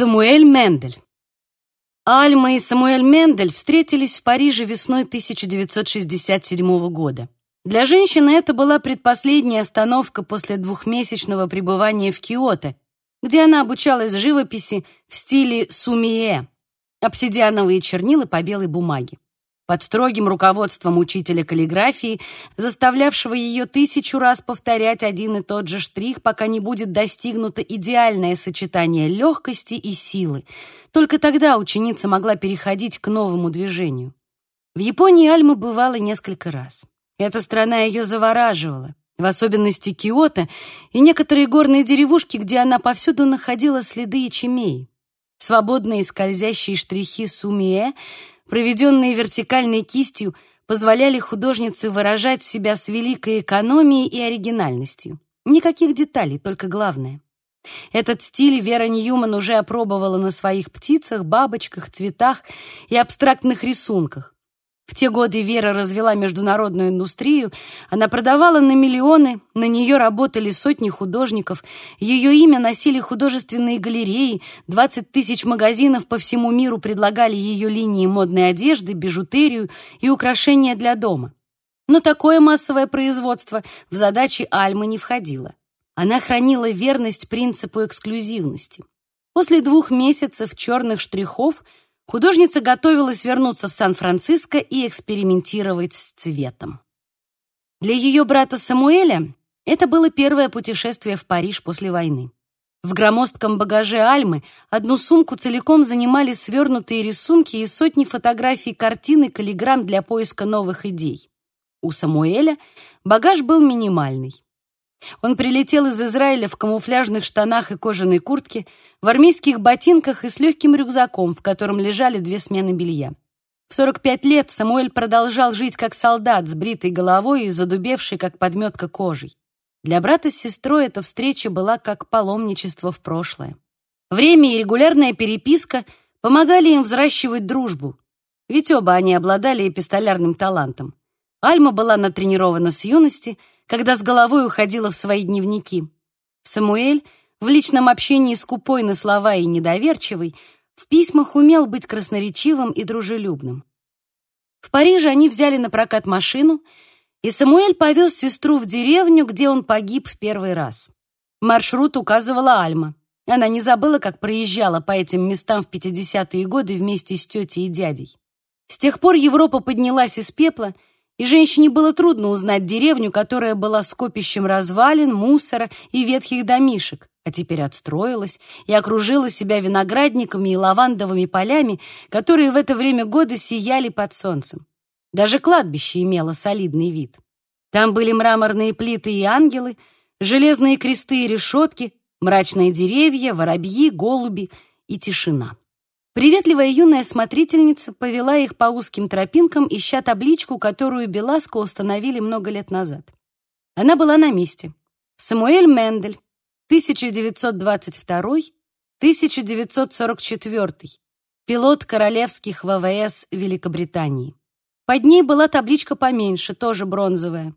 Самуэль Мендель. Альма и Самуэль Мендель встретились в Париже весной 1967 года. Для женщины это была предпоследняя остановка после двухмесячного пребывания в Киото, где она обучалась живописи в стиле сумие, обсидиановые чернила по белой бумаге под строгим руководством учителя каллиграфии, заставлявшего ее тысячу раз повторять один и тот же штрих, пока не будет достигнуто идеальное сочетание легкости и силы. Только тогда ученица могла переходить к новому движению. В Японии Альма бывала несколько раз. Эта страна ее завораживала, в особенности Киото и некоторые горные деревушки, где она повсюду находила следы ячемей. Свободные скользящие штрихи сумие проведенные вертикальной кистью, позволяли художнице выражать себя с великой экономией и оригинальностью. Никаких деталей, только главное. Этот стиль Вера Ньюман уже опробовала на своих птицах, бабочках, цветах и абстрактных рисунках. В те годы Вера развела международную индустрию, она продавала на миллионы, на нее работали сотни художников, ее имя носили художественные галереи, 20 тысяч магазинов по всему миру предлагали ее линии модной одежды, бижутерию и украшения для дома. Но такое массовое производство в задачи Альмы не входило. Она хранила верность принципу эксклюзивности. После двух месяцев черных штрихов – Художница готовилась вернуться в Сан-Франциско и экспериментировать с цветом. Для ее брата Самуэля это было первое путешествие в Париж после войны. В громоздком багаже Альмы одну сумку целиком занимали свернутые рисунки и сотни фотографий картин и каллиграмм для поиска новых идей. У Самуэля багаж был минимальный. Он прилетел из Израиля в камуфляжных штанах и кожаной куртке, в армейских ботинках и с легким рюкзаком, в котором лежали две смены белья. В 45 лет Самуэль продолжал жить как солдат с бритой головой и задубевшей, как подметка кожей. Для брата с сестрой эта встреча была как паломничество в прошлое. Время и регулярная переписка помогали им взращивать дружбу, ведь оба они обладали эпистолярным талантом. Альма была натренирована с юности — когда с головой уходила в свои дневники. Самуэль, в личном общении скупой на слова и недоверчивый, в письмах умел быть красноречивым и дружелюбным. В Париже они взяли на прокат машину, и Самуэль повез сестру в деревню, где он погиб в первый раз. Маршрут указывала Альма. Она не забыла, как проезжала по этим местам в 50-е годы вместе с тетей и дядей. С тех пор Европа поднялась из пепла — и женщине было трудно узнать деревню, которая была скопищем развалин, мусора и ветхих домишек, а теперь отстроилась и окружила себя виноградниками и лавандовыми полями, которые в это время года сияли под солнцем. Даже кладбище имело солидный вид. Там были мраморные плиты и ангелы, железные кресты и решетки, мрачные деревья, воробьи, голуби и тишина. Приветливая юная смотрительница повела их по узким тропинкам, ища табличку, которую Беласко установили много лет назад. Она была на месте. Самуэль Мендель, 1922-1944, пилот королевских ВВС Великобритании. Под ней была табличка поменьше, тоже бронзовая.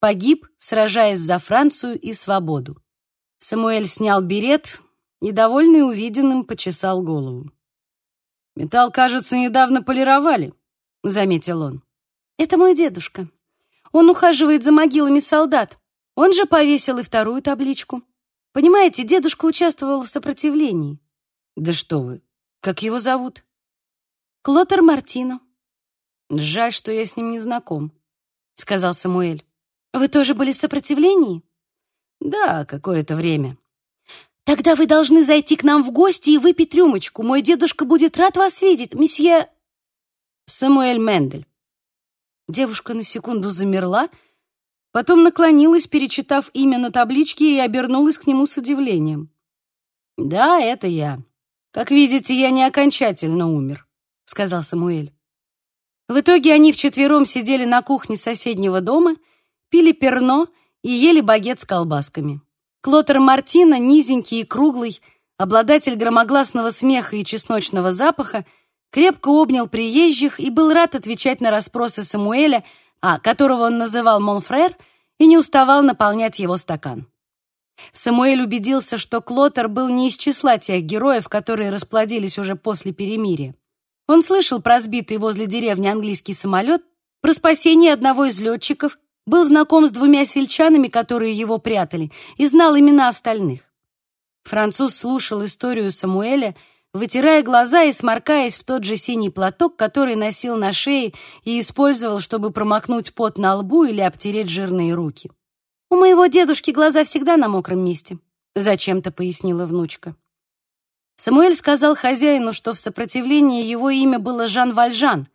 Погиб, сражаясь за Францию и свободу. Самуэль снял берет и, довольный увиденным, почесал голову. «Металл, кажется, недавно полировали», — заметил он. «Это мой дедушка. Он ухаживает за могилами солдат. Он же повесил и вторую табличку. Понимаете, дедушка участвовал в сопротивлении». «Да что вы! Как его зовут?» «Клотер Мартино». «Жаль, что я с ним не знаком», — сказал Самуэль. «Вы тоже были в сопротивлении?» «Да, какое-то время. Тогда вы должны зайти к нам в гости и выпить рюмочку. Мой дедушка будет рад вас видеть, месье...» Самуэль Мендель. Девушка на секунду замерла, потом наклонилась, перечитав имя на табличке, и обернулась к нему с удивлением. «Да, это я. Как видите, я не окончательно умер», — сказал Самуэль. В итоге они вчетвером сидели на кухне соседнего дома, пили перно и ели багет с колбасками. Клотер Мартина, низенький и круглый, обладатель громогласного смеха и чесночного запаха, крепко обнял приезжих и был рад отвечать на расспросы Самуэля, а которого он называл Монфрер, и не уставал наполнять его стакан. Самуэль убедился, что Клотер был не из числа тех героев, которые расплодились уже после перемирия. Он слышал про сбитый возле деревни английский самолет, про спасение одного из летчиков, был знаком с двумя сельчанами, которые его прятали, и знал имена остальных. Француз слушал историю Самуэля, вытирая глаза и сморкаясь в тот же синий платок, который носил на шее и использовал, чтобы промокнуть пот на лбу или обтереть жирные руки. «У моего дедушки глаза всегда на мокром месте», — зачем-то пояснила внучка. Самуэль сказал хозяину, что в сопротивлении его имя было Жан Вальжан,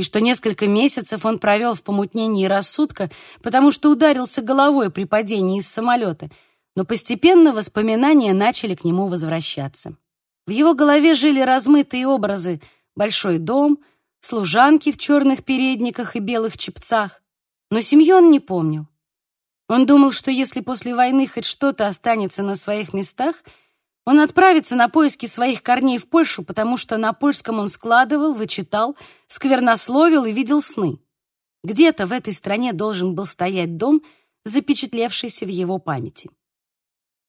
и что несколько месяцев он провел в помутнении рассудка, потому что ударился головой при падении из самолета, но постепенно воспоминания начали к нему возвращаться. В его голове жили размытые образы большой дом, служанки в черных передниках и белых чепцах, но семью он не помнил. Он думал, что если после войны хоть что-то останется на своих местах — он отправится на поиски своих корней в Польшу, потому что на польском он складывал, вычитал, сквернословил и видел сны. Где-то в этой стране должен был стоять дом, запечатлевшийся в его памяти.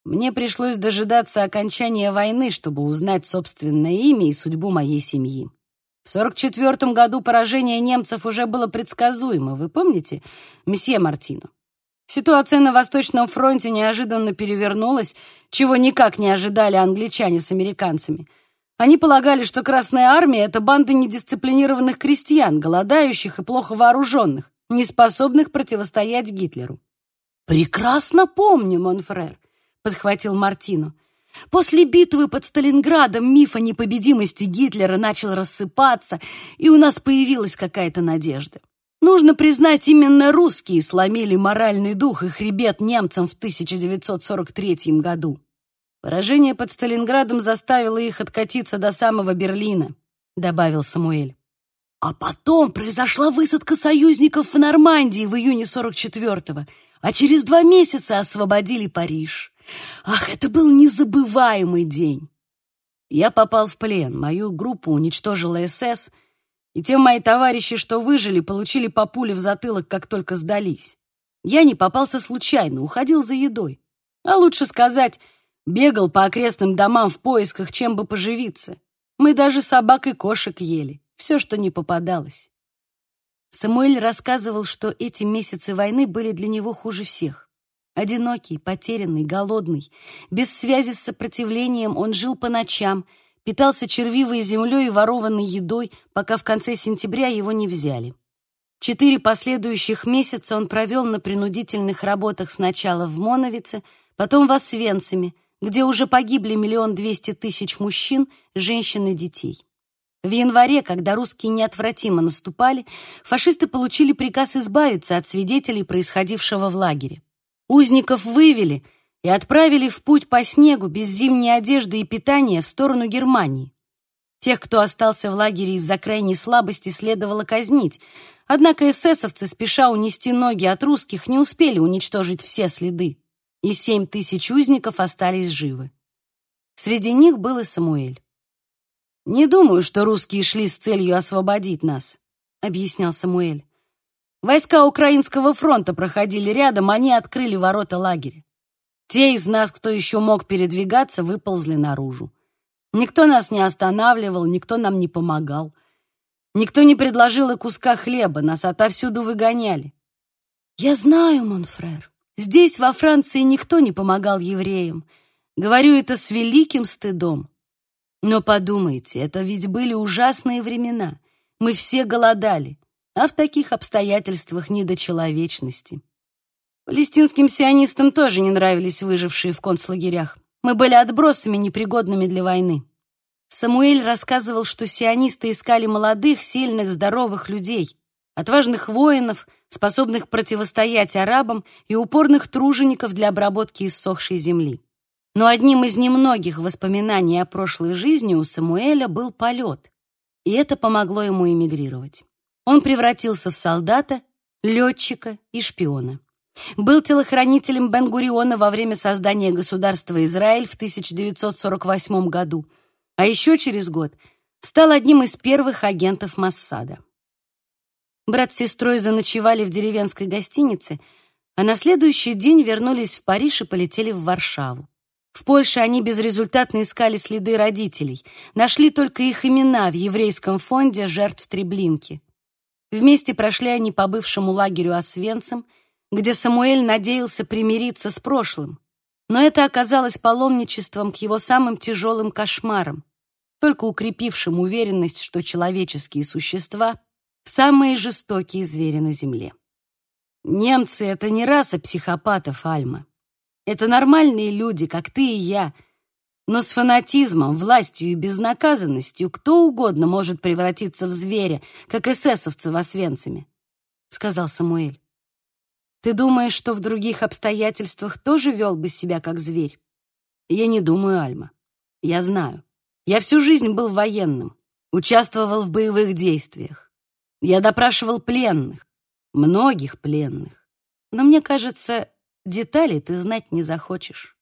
Мне пришлось дожидаться окончания войны, чтобы узнать собственное имя и судьбу моей семьи. В 44 году поражение немцев уже было предсказуемо, вы помните, месье Мартино? Ситуация на Восточном фронте неожиданно перевернулась, чего никак не ожидали англичане с американцами. Они полагали, что Красная Армия — это банда недисциплинированных крестьян, голодающих и плохо вооруженных, не способных противостоять Гитлеру. «Прекрасно помню, Монфрер», — подхватил Мартино. После битвы под Сталинградом миф о непобедимости Гитлера начал рассыпаться, и у нас появилась какая-то надежда. Нужно признать, именно русские сломили моральный дух и хребет немцам в 1943 году. Поражение под Сталинградом заставило их откатиться до самого Берлина, добавил Самуэль. А потом произошла высадка союзников в Нормандии в июне 44-го, а через два месяца освободили Париж. Ах, это был незабываемый день. Я попал в плен, мою группу уничтожила СС, и те мои товарищи, что выжили, получили по пуле в затылок, как только сдались. Я не попался случайно, уходил за едой. А лучше сказать, бегал по окрестным домам в поисках, чем бы поживиться. Мы даже собак и кошек ели, все, что не попадалось. Самуэль рассказывал, что эти месяцы войны были для него хуже всех. Одинокий, потерянный, голодный, без связи с сопротивлением, он жил по ночам — питался червивой землей и ворованной едой, пока в конце сентября его не взяли. Четыре последующих месяца он провел на принудительных работах сначала в Моновице, потом в Освенциме, где уже погибли миллион двести тысяч мужчин, женщин и детей. В январе, когда русские неотвратимо наступали, фашисты получили приказ избавиться от свидетелей происходившего в лагере. Узников вывели — и отправили в путь по снегу без зимней одежды и питания в сторону Германии. Тех, кто остался в лагере из-за крайней слабости, следовало казнить, однако эсэсовцы, спеша унести ноги от русских, не успели уничтожить все следы, и семь тысяч узников остались живы. Среди них был и Самуэль. «Не думаю, что русские шли с целью освободить нас», — объяснял Самуэль. «Войска Украинского фронта проходили рядом, они открыли ворота лагеря. Те из нас, кто еще мог передвигаться, выползли наружу. Никто нас не останавливал, никто нам не помогал. Никто не предложил и куска хлеба, нас отовсюду выгоняли. Я знаю, Монфрер, здесь, во Франции, никто не помогал евреям. Говорю это с великим стыдом. Но подумайте, это ведь были ужасные времена. Мы все голодали, а в таких обстоятельствах не до человечности. Палестинским сионистам тоже не нравились выжившие в концлагерях. Мы были отбросами, непригодными для войны. Самуэль рассказывал, что сионисты искали молодых, сильных, здоровых людей, отважных воинов, способных противостоять арабам и упорных тружеников для обработки иссохшей земли. Но одним из немногих воспоминаний о прошлой жизни у Самуэля был полет, и это помогло ему эмигрировать. Он превратился в солдата, летчика и шпиона. Был телохранителем Бен-Гуриона во время создания государства Израиль в 1948 году, а еще через год стал одним из первых агентов Массада. Брат с сестрой заночевали в деревенской гостинице, А на следующий день вернулись в Париж и полетели в Варшаву. В Польше они безрезультатно искали следы родителей, нашли только их имена в еврейском фонде жертв Треблинки. Вместе прошли они по бывшему лагерю Освенцим, где Самуэль надеялся примириться с прошлым. Но это оказалось паломничеством к его самым тяжелым кошмарам, только укрепившим уверенность, что человеческие существа — самые жестокие звери на земле. Немцы — это не раса психопатов, Альма. Это нормальные люди, как ты и я. Но с фанатизмом, властью и безнаказанностью кто угодно может превратиться в зверя, как эсэсовцы в Освенциме, — сказал Самуэль. Ты думаешь, что в других обстоятельствах тоже вел бы себя как зверь? Я не думаю, Альма. Я знаю. Я всю жизнь был военным, участвовал в боевых действиях. Я допрашивал пленных, многих пленных. Но мне кажется, деталей ты знать не захочешь.